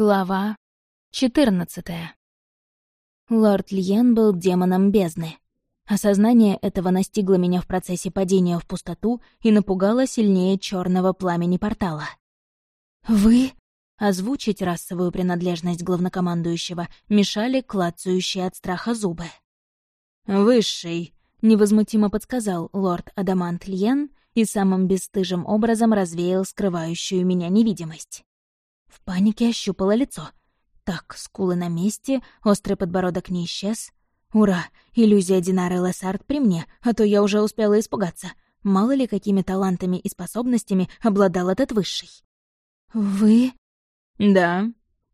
Глава 14 Лорд Льен был демоном бездны. Осознание этого настигло меня в процессе падения в пустоту и напугало сильнее черного пламени портала. «Вы?» Озвучить расовую принадлежность главнокомандующего мешали клацающие от страха зубы. «Высший», — невозмутимо подсказал лорд Адамант Льен и самым бесстыжим образом развеял скрывающую меня невидимость. В панике ощупала лицо. Так, скулы на месте, острый подбородок не исчез. Ура! Иллюзия Динары Лессард при мне, а то я уже успела испугаться. Мало ли, какими талантами и способностями обладал этот высший. «Вы?» «Да».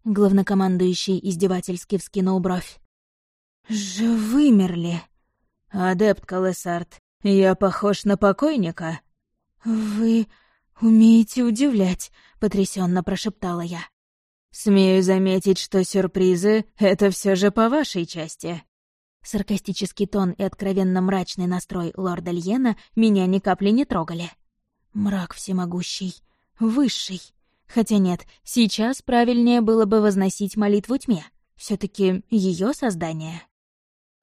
Главнокомандующий издевательски вскинул бровь. «Же вымерли!» «Адепт Калесард, я похож на покойника?» «Вы умеете удивлять», — потрясенно прошептала я. «Смею заметить, что сюрпризы — это все же по вашей части». Саркастический тон и откровенно мрачный настрой лорда Льена меня ни капли не трогали. Мрак всемогущий, высший. Хотя нет, сейчас правильнее было бы возносить молитву тьме. все таки ее создание.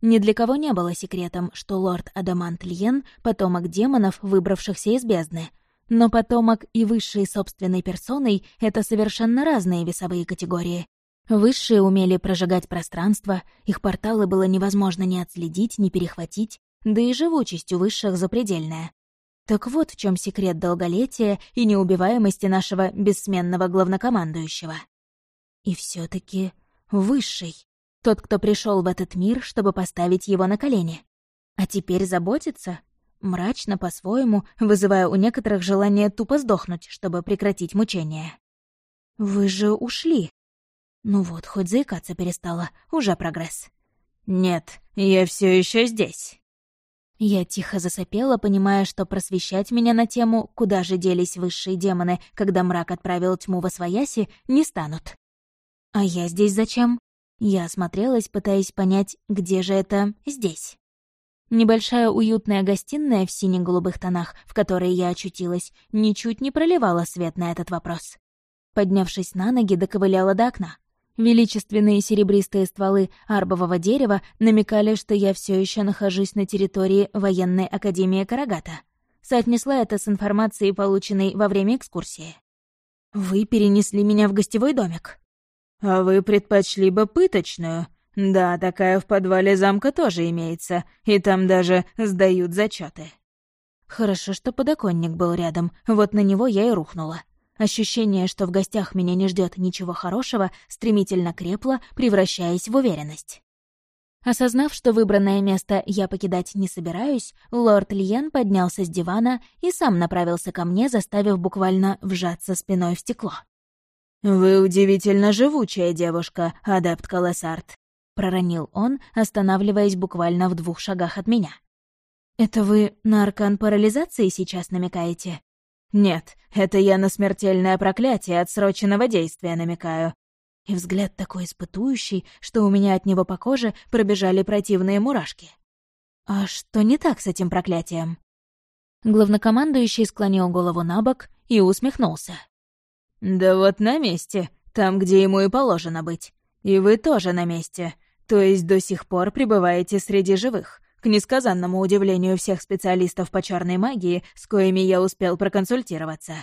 Ни для кого не было секретом, что лорд Адамант Льен — потомок демонов, выбравшихся из бездны — но потомок и высшей собственной персоной — это совершенно разные весовые категории. Высшие умели прожигать пространство, их порталы было невозможно ни отследить, ни перехватить, да и живучесть у высших запредельная. Так вот в чем секрет долголетия и неубиваемости нашего бессменного главнокомандующего. И все таки высший. Тот, кто пришел в этот мир, чтобы поставить его на колени. А теперь заботится, мрачно по-своему, вызывая у некоторых желание тупо сдохнуть, чтобы прекратить мучение. «Вы же ушли!» Ну вот, хоть заикаться перестала, уже прогресс. «Нет, я все еще здесь». Я тихо засопела, понимая, что просвещать меня на тему, куда же делись высшие демоны, когда мрак отправил тьму во свояси, не станут. А я здесь зачем? Я осмотрелась, пытаясь понять, где же это «здесь». Небольшая уютная гостиная в сине-голубых тонах, в которой я очутилась, ничуть не проливала свет на этот вопрос. Поднявшись на ноги, доковыляла до окна. Величественные серебристые стволы арбового дерева намекали, что я все еще нахожусь на территории военной академии Карагата. Соотнесла это с информацией, полученной во время экскурсии. «Вы перенесли меня в гостевой домик». «А вы предпочли бы пыточную?» «Да, такая в подвале замка тоже имеется, и там даже сдают зачеты. Хорошо, что подоконник был рядом, вот на него я и рухнула. Ощущение, что в гостях меня не ждет ничего хорошего, стремительно крепло, превращаясь в уверенность. Осознав, что выбранное место я покидать не собираюсь, лорд Льен поднялся с дивана и сам направился ко мне, заставив буквально вжаться спиной в стекло. «Вы удивительно живучая девушка, адепт Колоссарт», — проронил он, останавливаясь буквально в двух шагах от меня. «Это вы на аркан парализации сейчас намекаете?» «Нет, это я на смертельное проклятие отсроченного действия намекаю». И взгляд такой испытующий, что у меня от него по коже пробежали противные мурашки. «А что не так с этим проклятием?» Главнокомандующий склонил голову на бок и усмехнулся. «Да вот на месте, там, где ему и положено быть. И вы тоже на месте. То есть до сих пор пребываете среди живых, к несказанному удивлению всех специалистов по черной магии, с коими я успел проконсультироваться.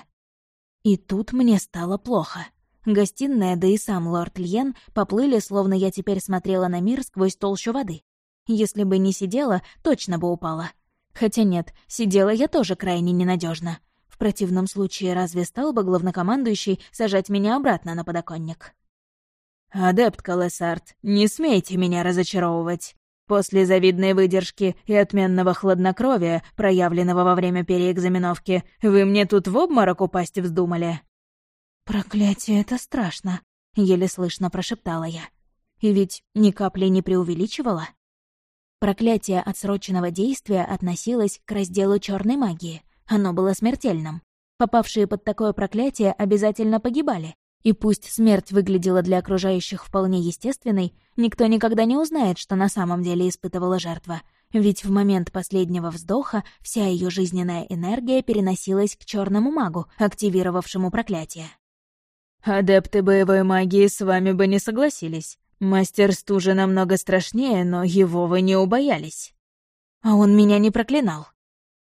И тут мне стало плохо. Гостиная, да и сам лорд Льен поплыли, словно я теперь смотрела на мир сквозь толщу воды. Если бы не сидела, точно бы упала. Хотя нет, сидела я тоже крайне ненадежно. В противном случае разве стал бы главнокомандующий сажать меня обратно на подоконник? «Адепт Колессард, не смейте меня разочаровывать. После завидной выдержки и отменного хладнокровия, проявленного во время переэкзаменовки, вы мне тут в обморок упасть вздумали?» «Проклятие, это страшно», — еле слышно прошептала я. И ведь ни капли не преувеличивала. Проклятие отсроченного действия относилось к разделу черной магии. Оно было смертельным. Попавшие под такое проклятие обязательно погибали, и пусть смерть выглядела для окружающих вполне естественной, никто никогда не узнает, что на самом деле испытывала жертва, ведь в момент последнего вздоха вся ее жизненная энергия переносилась к черному магу, активировавшему проклятие. Адепты боевой магии с вами бы не согласились. Мастер стужи намного страшнее, но его вы не убоялись. А он меня не проклинал.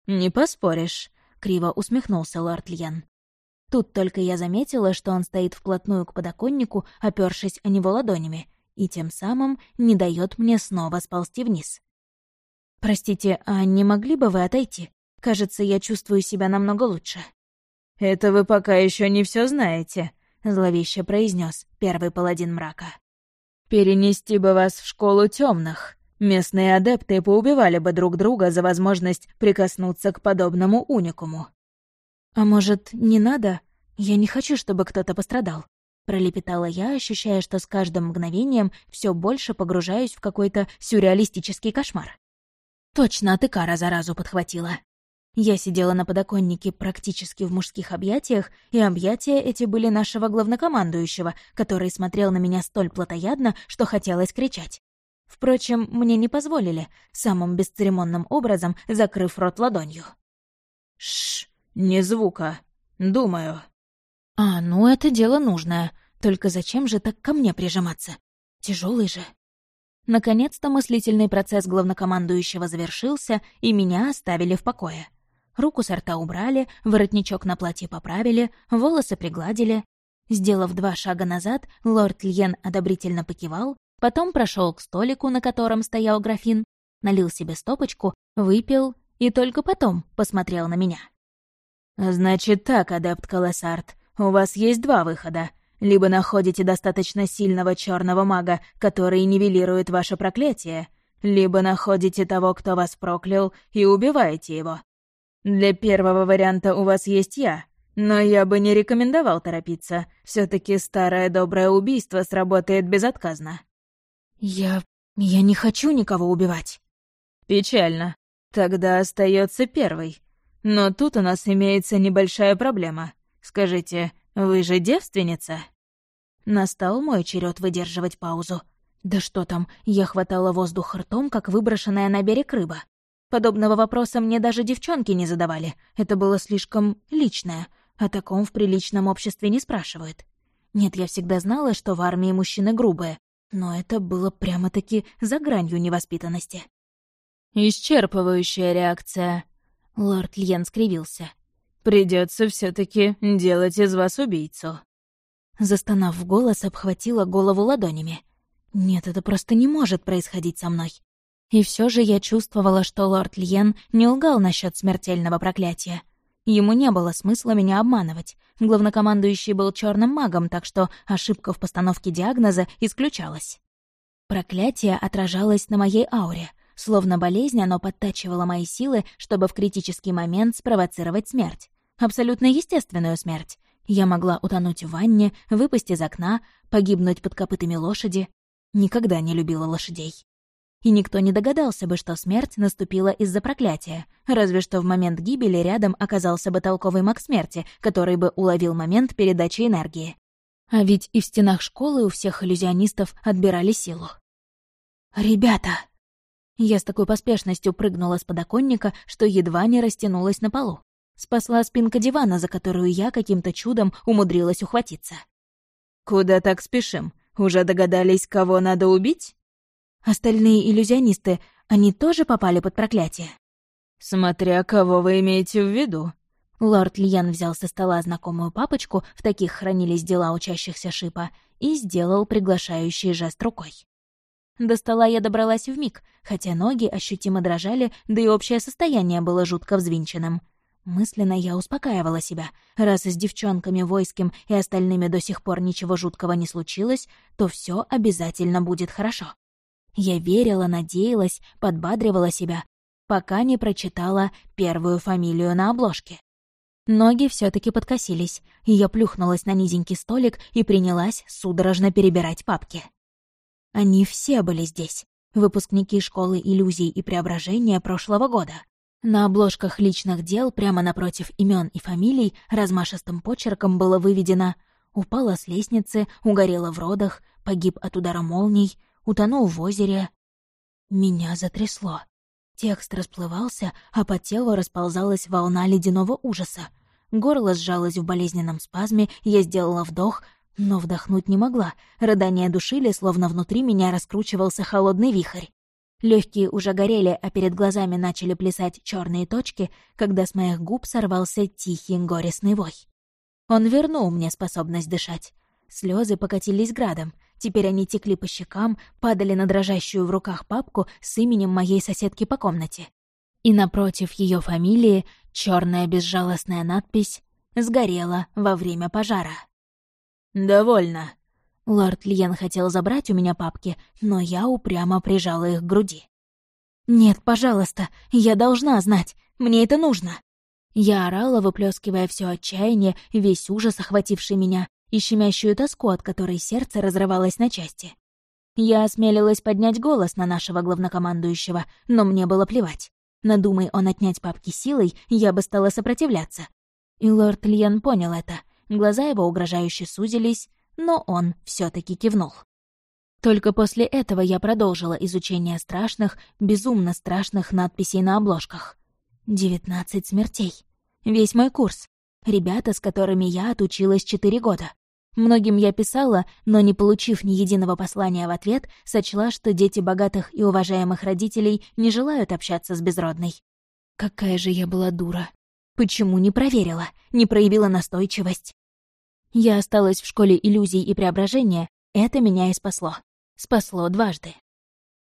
Не поспоришь, — криво усмехнулся лорд Льен. Тут только я заметила, что он стоит вплотную к подоконнику, опёршись о него ладонями, и тем самым не дает мне снова сползти вниз. «Простите, а не могли бы вы отойти? Кажется, я чувствую себя намного лучше». «Это вы пока еще не все знаете», — зловеще произнес первый паладин мрака. «Перенести бы вас в школу темных. Местные адепты поубивали бы друг друга за возможность прикоснуться к подобному уникуму». «А может, не надо? Я не хочу, чтобы кто-то пострадал», — пролепетала я, ощущая, что с каждым мгновением все больше погружаюсь в какой-то сюрреалистический кошмар. Точно от Икара заразу подхватила. Я сидела на подоконнике практически в мужских объятиях, и объятия эти были нашего главнокомандующего, который смотрел на меня столь плотоядно, что хотелось кричать. Впрочем, мне не позволили, самым бесцеремонным образом закрыв рот ладонью. Шш, не звука. Думаю. А, ну это дело нужное. Только зачем же так ко мне прижиматься? Тяжелый же. Наконец-то мыслительный процесс главнокомандующего завершился, и меня оставили в покое. Руку с рта убрали, воротничок на платье поправили, волосы пригладили. Сделав два шага назад, лорд Льен одобрительно покивал, потом прошел к столику, на котором стоял графин, налил себе стопочку, выпил и только потом посмотрел на меня. «Значит так, адепт Колоссарт, у вас есть два выхода. Либо находите достаточно сильного черного мага, который нивелирует ваше проклятие, либо находите того, кто вас проклял, и убиваете его. Для первого варианта у вас есть я, но я бы не рекомендовал торопиться. все таки старое доброе убийство сработает безотказно». «Я... я не хочу никого убивать». «Печально. Тогда остается первый. Но тут у нас имеется небольшая проблема. Скажите, вы же девственница?» Настал мой черед выдерживать паузу. Да что там, я хватала воздух ртом, как выброшенная на берег рыба. Подобного вопроса мне даже девчонки не задавали. Это было слишком личное. О таком в приличном обществе не спрашивают. Нет, я всегда знала, что в армии мужчины грубые, но это было прямо-таки за гранью невоспитанности. «Исчерпывающая реакция», — лорд Льен скривился. Придется все таки делать из вас убийцу». Застонав в голос, обхватила голову ладонями. «Нет, это просто не может происходить со мной. И все же я чувствовала, что лорд Льен не лгал насчет смертельного проклятия. Ему не было смысла меня обманывать. Главнокомандующий был черным магом, так что ошибка в постановке диагноза исключалась. Проклятие отражалось на моей ауре. Словно болезнь, оно подтачивало мои силы, чтобы в критический момент спровоцировать смерть. Абсолютно естественную смерть. Я могла утонуть в ванне, выпасть из окна, погибнуть под копытами лошади. Никогда не любила лошадей и никто не догадался бы, что смерть наступила из-за проклятия, разве что в момент гибели рядом оказался бы толковый маг смерти, который бы уловил момент передачи энергии. А ведь и в стенах школы у всех иллюзионистов отбирали силу. «Ребята!» Я с такой поспешностью прыгнула с подоконника, что едва не растянулась на полу. Спасла спинка дивана, за которую я каким-то чудом умудрилась ухватиться. «Куда так спешим? Уже догадались, кого надо убить?» Остальные иллюзионисты, они тоже попали под проклятие? Смотря кого вы имеете в виду. Лорд Льян взял со стола знакомую папочку, в таких хранились дела учащихся шипа, и сделал приглашающий жест рукой. До стола я добралась в миг, хотя ноги ощутимо дрожали, да и общее состояние было жутко взвинченным. Мысленно я успокаивала себя. Раз с девчонками, войским и остальными до сих пор ничего жуткого не случилось, то все обязательно будет хорошо. Я верила, надеялась, подбадривала себя, пока не прочитала первую фамилию на обложке. Ноги все таки подкосились, и я плюхнулась на низенький столик и принялась судорожно перебирать папки. Они все были здесь, выпускники школы иллюзий и преображения прошлого года. На обложках личных дел прямо напротив имен и фамилий размашистым почерком было выведено «Упала с лестницы, угорела в родах, погиб от удара молний, утонул в озере. Меня затрясло. Текст расплывался, а по телу расползалась волна ледяного ужаса. Горло сжалось в болезненном спазме, я сделала вдох, Но вдохнуть не могла. Рыдания душили, словно внутри меня раскручивался холодный вихрь. Легкие уже горели, а перед глазами начали плясать черные точки, когда с моих губ сорвался тихий горестный вой. Он вернул мне способность дышать. Слезы покатились градом. Теперь они текли по щекам, падали на дрожащую в руках папку с именем моей соседки по комнате. И напротив ее фамилии черная безжалостная надпись «Сгорела во время пожара». «Довольно», Лорд Льен хотел забрать у меня папки, но я упрямо прижала их к груди. «Нет, пожалуйста, я должна знать, мне это нужно!» Я орала, выплескивая все отчаяние, весь ужас, охвативший меня, и щемящую тоску, от которой сердце разрывалось на части. Я осмелилась поднять голос на нашего главнокомандующего, но мне было плевать. Надумай он отнять папки силой, я бы стала сопротивляться. И лорд Льен понял это. Глаза его угрожающе сузились, но он все таки кивнул. Только после этого я продолжила изучение страшных, безумно страшных надписей на обложках. «Девятнадцать смертей. Весь мой курс. Ребята, с которыми я отучилась четыре года. Многим я писала, но, не получив ни единого послания в ответ, сочла, что дети богатых и уважаемых родителей не желают общаться с безродной. Какая же я была дура. Почему не проверила, не проявила настойчивость? Я осталась в школе иллюзий и преображения, это меня и спасло. Спасло дважды.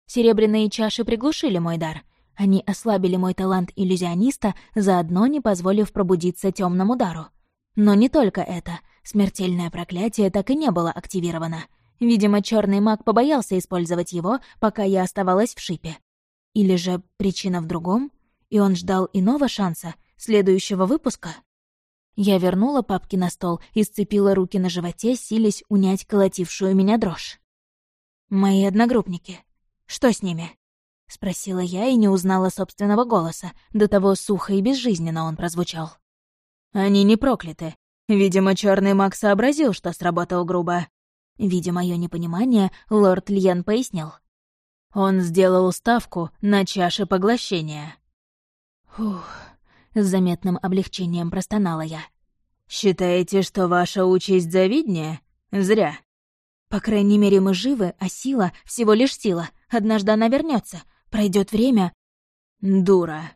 Серебряные чаши приглушили мой дар. Они ослабили мой талант иллюзиониста, заодно не позволив пробудиться темному дару. Но не только это. Смертельное проклятие так и не было активировано. Видимо, черный маг побоялся использовать его, пока я оставалась в шипе. Или же причина в другом, и он ждал иного шанса, следующего выпуска? Я вернула папки на стол и сцепила руки на животе, силясь унять колотившую меня дрожь. «Мои одногруппники. Что с ними?» — спросила я и не узнала собственного голоса, до того сухо и безжизненно он прозвучал. «Они не прокляты. Видимо, черный маг сообразил, что сработал грубо». Видя мое непонимание, лорд Льен пояснил. «Он сделал ставку на чаше поглощения». Фух, с заметным облегчением простонала я. «Считаете, что ваша участь завиднее? Зря». «По крайней мере, мы живы, а сила — всего лишь сила. Однажды она вернется. Пройдет время...» «Дура».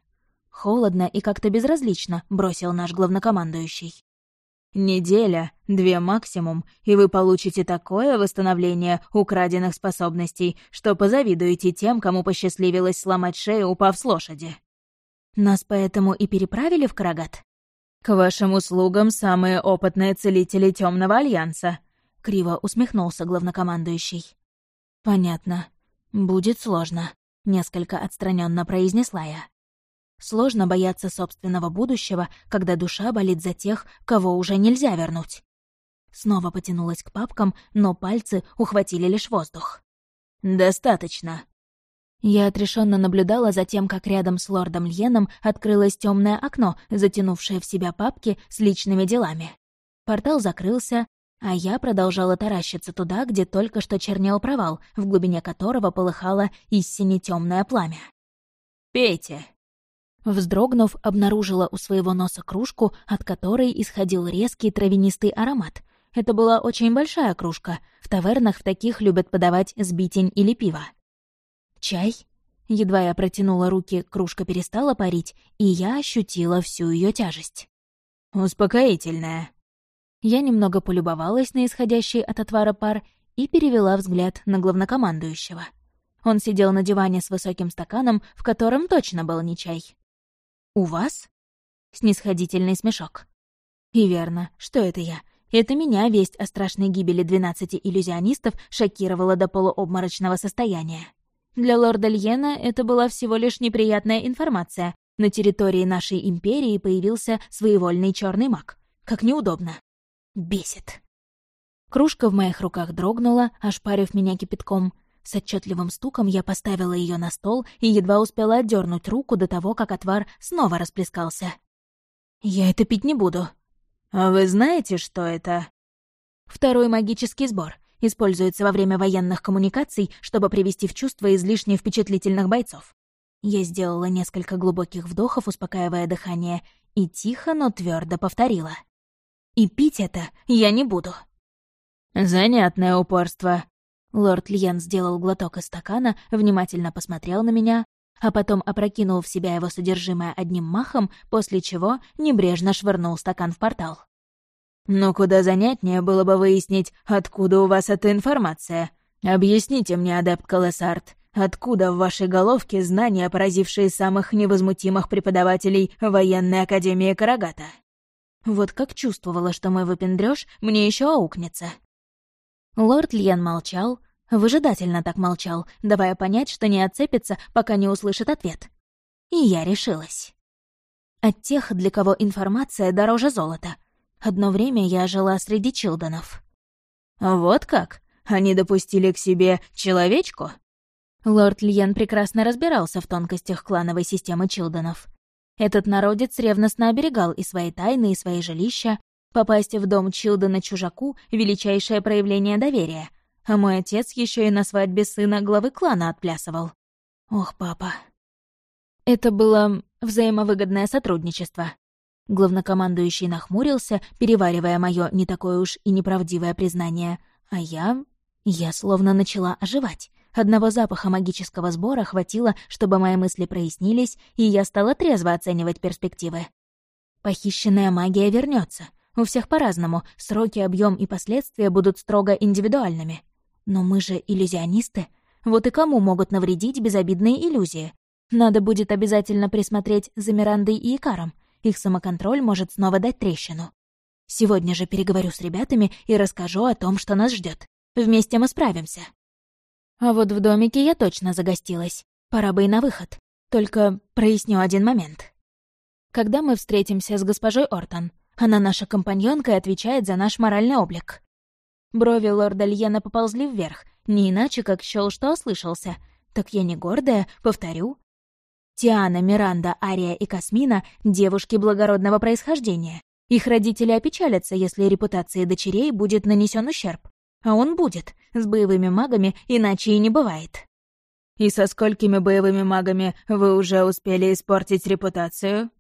Холодно и как-то безразлично бросил наш главнокомандующий. «Неделя, две максимум, и вы получите такое восстановление украденных способностей, что позавидуете тем, кому посчастливилось сломать шею, упав с лошади». Нас поэтому и переправили в Карагат? К вашим услугам самые опытные целители Темного Альянса, криво усмехнулся главнокомандующий. Понятно. Будет сложно, несколько отстраненно произнесла я. Сложно бояться собственного будущего, когда душа болит за тех, кого уже нельзя вернуть. Снова потянулась к папкам, но пальцы ухватили лишь воздух. «Достаточно», я отрешенно наблюдала за тем, как рядом с лордом Льеном открылось темное окно, затянувшее в себя папки с личными делами. Портал закрылся, а я продолжала таращиться туда, где только что чернел провал, в глубине которого полыхало истине темное пламя. «Пейте!» Вздрогнув, обнаружила у своего носа кружку, от которой исходил резкий травянистый аромат. Это была очень большая кружка. В тавернах в таких любят подавать сбитень или пиво. «Чай?» Едва я протянула руки, кружка перестала парить, и я ощутила всю ее тяжесть. «Успокоительная». Я немного полюбовалась на исходящий от отвара пар и перевела взгляд на главнокомандующего. Он сидел на диване с высоким стаканом, в котором точно был не чай. «У вас?» Снисходительный смешок. И верно, что это я? Это меня весть о страшной гибели двенадцати иллюзионистов шокировала до полуобморочного состояния. Для лорда Льена это была всего лишь неприятная информация. На территории нашей империи появился своевольный черный маг. Как неудобно. Бесит. Кружка в моих руках дрогнула, ошпарив меня кипятком. С отчетливым стуком я поставила ее на стол и едва успела отдернуть руку до того, как отвар снова расплескался. «Я это пить не буду». «А вы знаете, что это?» «Второй магический сбор используется во время военных коммуникаций, чтобы привести в чувство излишне впечатлительных бойцов. Я сделала несколько глубоких вдохов, успокаивая дыхание, и тихо, но твердо повторила. «И пить это я не буду». Занятное упорство. Лорд Льен сделал глоток из стакана, внимательно посмотрел на меня, а потом опрокинул в себя его содержимое одним махом, после чего небрежно швырнул стакан в портал. «Но куда занятнее было бы выяснить, откуда у вас эта информация. Объясните мне, адепт Колесарт, откуда в вашей головке знания, поразившие самых невозмутимых преподавателей военной академии Карагата?» Вот как чувствовала, что мой выпендрёж мне еще аукнется. Лорд Льен молчал, выжидательно так молчал, давая понять, что не отцепится, пока не услышит ответ. И я решилась. От тех, для кого информация дороже золота. Одно время я жила среди Чилдонов. «Вот как? Они допустили к себе человечку?» Лорд Льен прекрасно разбирался в тонкостях клановой системы Чилдонов. Этот народец ревностно оберегал и свои тайны, и свои жилища. Попасть в дом Чилдена чужаку — величайшее проявление доверия. А мой отец еще и на свадьбе сына главы клана отплясывал. Ох, папа. Это было взаимовыгодное сотрудничество. Главнокомандующий нахмурился, переваривая мое не такое уж и неправдивое признание. А я... я словно начала оживать. Одного запаха магического сбора хватило, чтобы мои мысли прояснились, и я стала трезво оценивать перспективы. Похищенная магия вернется. У всех по-разному, сроки, объем и последствия будут строго индивидуальными. Но мы же иллюзионисты. Вот и кому могут навредить безобидные иллюзии? Надо будет обязательно присмотреть за Мирандой и Икаром. Их самоконтроль может снова дать трещину. Сегодня же переговорю с ребятами и расскажу о том, что нас ждет. Вместе мы справимся. А вот в домике я точно загостилась. Пора бы и на выход. Только проясню один момент. Когда мы встретимся с госпожой Ортон, она наша компаньонка и отвечает за наш моральный облик. Брови лорда Льена поползли вверх, не иначе, как счёл, что ослышался. Так я не гордая, повторю. Тиана, Миранда, Ария и Касмина — девушки благородного происхождения. Их родители опечалятся, если репутации дочерей будет нанесен ущерб. А он будет. С боевыми магами иначе и не бывает. «И со сколькими боевыми магами вы уже успели испортить репутацию?»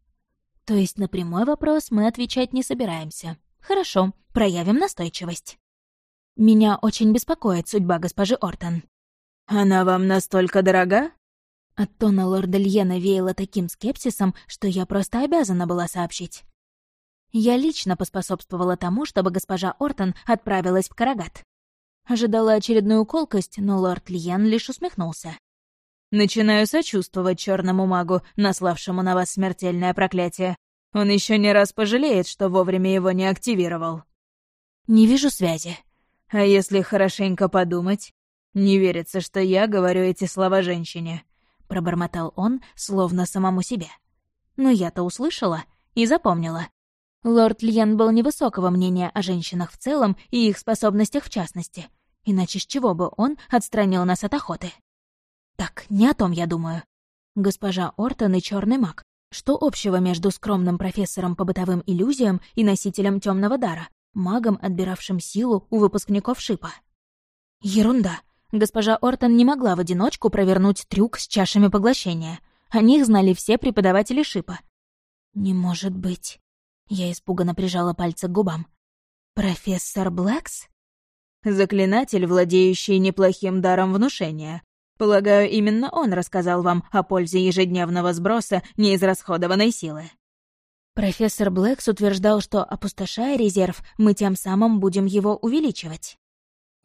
То есть на прямой вопрос мы отвечать не собираемся. Хорошо, проявим настойчивость. Меня очень беспокоит судьба госпожи Ортон. «Она вам настолько дорога?» От тона лорда Льена веяло таким скепсисом, что я просто обязана была сообщить. Я лично поспособствовала тому, чтобы госпожа Ортон отправилась в Карагат. Ожидала очередную колкость, но лорд Льен лишь усмехнулся. «Начинаю сочувствовать черному магу, наславшему на вас смертельное проклятие. Он еще не раз пожалеет, что вовремя его не активировал». «Не вижу связи». «А если хорошенько подумать? Не верится, что я говорю эти слова женщине», — пробормотал он, словно самому себе. «Но я-то услышала и запомнила. Лорд Льен был невысокого мнения о женщинах в целом и их способностях в частности. Иначе с чего бы он отстранил нас от охоты? Так, не о том я думаю. Госпожа Ортон и черный маг. Что общего между скромным профессором по бытовым иллюзиям и носителем темного дара, магом, отбиравшим силу у выпускников Шипа? Ерунда. Госпожа Ортон не могла в одиночку провернуть трюк с чашами поглощения. О них знали все преподаватели Шипа. Не может быть. Я испуганно прижала пальцы к губам. «Профессор Блэкс?» Заклинатель, владеющий неплохим даром внушения. Полагаю, именно он рассказал вам о пользе ежедневного сброса неизрасходованной силы. Профессор Блэкс утверждал, что, опустошая резерв, мы тем самым будем его увеличивать.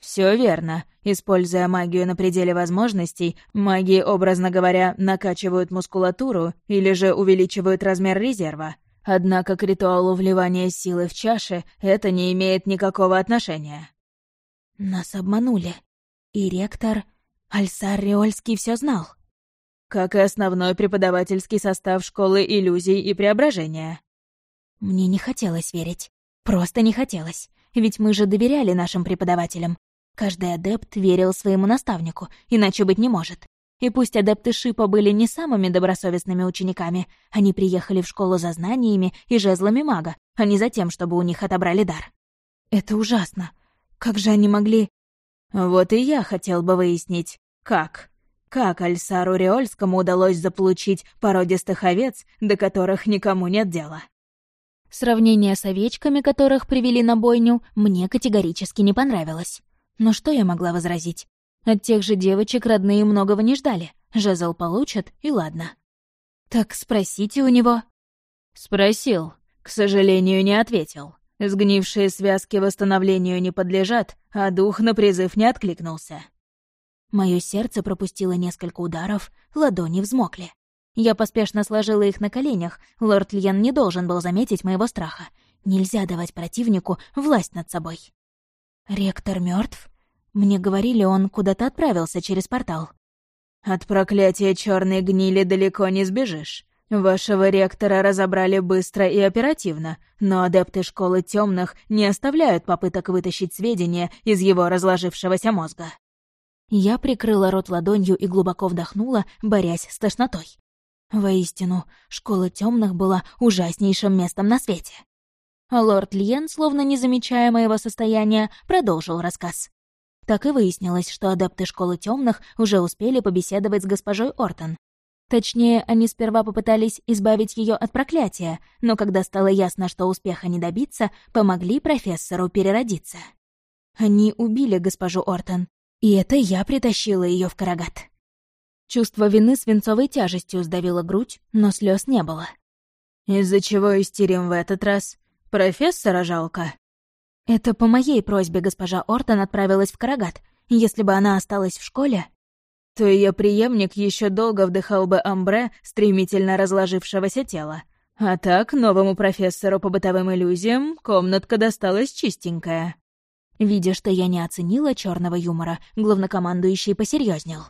Все верно. Используя магию на пределе возможностей, маги, образно говоря, накачивают мускулатуру или же увеличивают размер резерва. Однако к ритуалу вливания силы в чаши это не имеет никакого отношения. Нас обманули. И ректор Альсар Риольский все знал. Как и основной преподавательский состав школы иллюзий и преображения. Мне не хотелось верить. Просто не хотелось. Ведь мы же доверяли нашим преподавателям. Каждый адепт верил своему наставнику, иначе быть не может. И пусть адепты Шипа были не самыми добросовестными учениками, они приехали в школу за знаниями и жезлами мага, а не за тем, чтобы у них отобрали дар. Это ужасно. Как же они могли... Вот и я хотел бы выяснить, как. Как Альсару Риольскому удалось заполучить породистых овец, до которых никому нет дела? Сравнение с овечками, которых привели на бойню, мне категорически не понравилось. Но что я могла возразить? От тех же девочек родные многого не ждали. Жезл получат, и ладно. «Так спросите у него». «Спросил. К сожалению, не ответил. Сгнившие связки восстановлению не подлежат, а дух на призыв не откликнулся». Мое сердце пропустило несколько ударов, ладони взмокли. Я поспешно сложила их на коленях, лорд Льен не должен был заметить моего страха. Нельзя давать противнику власть над собой. «Ректор мертв? Мне говорили, он куда-то отправился через портал». «От проклятия черной гнили далеко не сбежишь. Вашего ректора разобрали быстро и оперативно, но адепты школы темных не оставляют попыток вытащить сведения из его разложившегося мозга». Я прикрыла рот ладонью и глубоко вдохнула, борясь с тошнотой. Воистину, школа темных была ужаснейшим местом на свете. Лорд Льен, словно не замечая моего состояния, продолжил рассказ. Так и выяснилось, что адепты школы темных уже успели побеседовать с госпожой Ортон. Точнее, они сперва попытались избавить ее от проклятия, но когда стало ясно, что успеха не добиться, помогли профессору переродиться. Они убили госпожу Ортон, и это я притащила ее в Карагат. Чувство вины свинцовой тяжестью сдавило грудь, но слез не было. «Из-за чего истерим в этот раз? Профессора жалко?» «Это по моей просьбе госпожа Ортон отправилась в Карагат. Если бы она осталась в школе...» «То ее преемник еще долго вдыхал бы амбре стремительно разложившегося тела. А так, новому профессору по бытовым иллюзиям комнатка досталась чистенькая». Видя, что я не оценила черного юмора, главнокомандующий посерьезнел.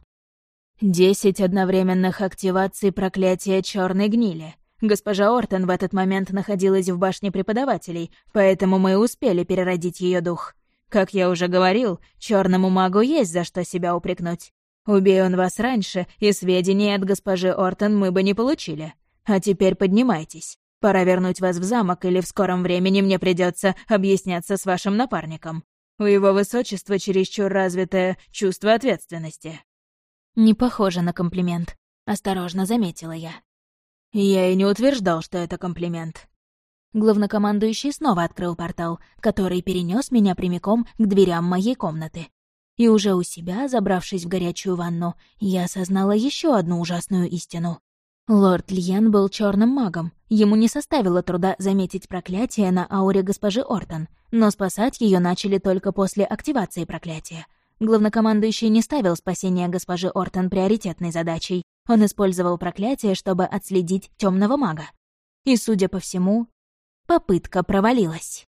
Десять одновременных активаций проклятия черной гнили. Госпожа Ортон в этот момент находилась в башне преподавателей, поэтому мы успели переродить ее дух. Как я уже говорил, черному магу есть за что себя упрекнуть. Убей он вас раньше, и сведений от госпожи Ортон мы бы не получили. А теперь поднимайтесь. Пора вернуть вас в замок, или в скором времени мне придется объясняться с вашим напарником. У его высочества чересчур развитое чувство ответственности. «Не похоже на комплимент», — осторожно заметила я. «Я и не утверждал, что это комплимент». Главнокомандующий снова открыл портал, который перенес меня прямиком к дверям моей комнаты. И уже у себя, забравшись в горячую ванну, я осознала еще одну ужасную истину. Лорд Льен был черным магом. Ему не составило труда заметить проклятие на ауре госпожи Ортон, но спасать ее начали только после активации проклятия — Главнокомандующий не ставил спасение госпожи Ортон приоритетной задачей. Он использовал проклятие, чтобы отследить темного мага. И, судя по всему, попытка провалилась.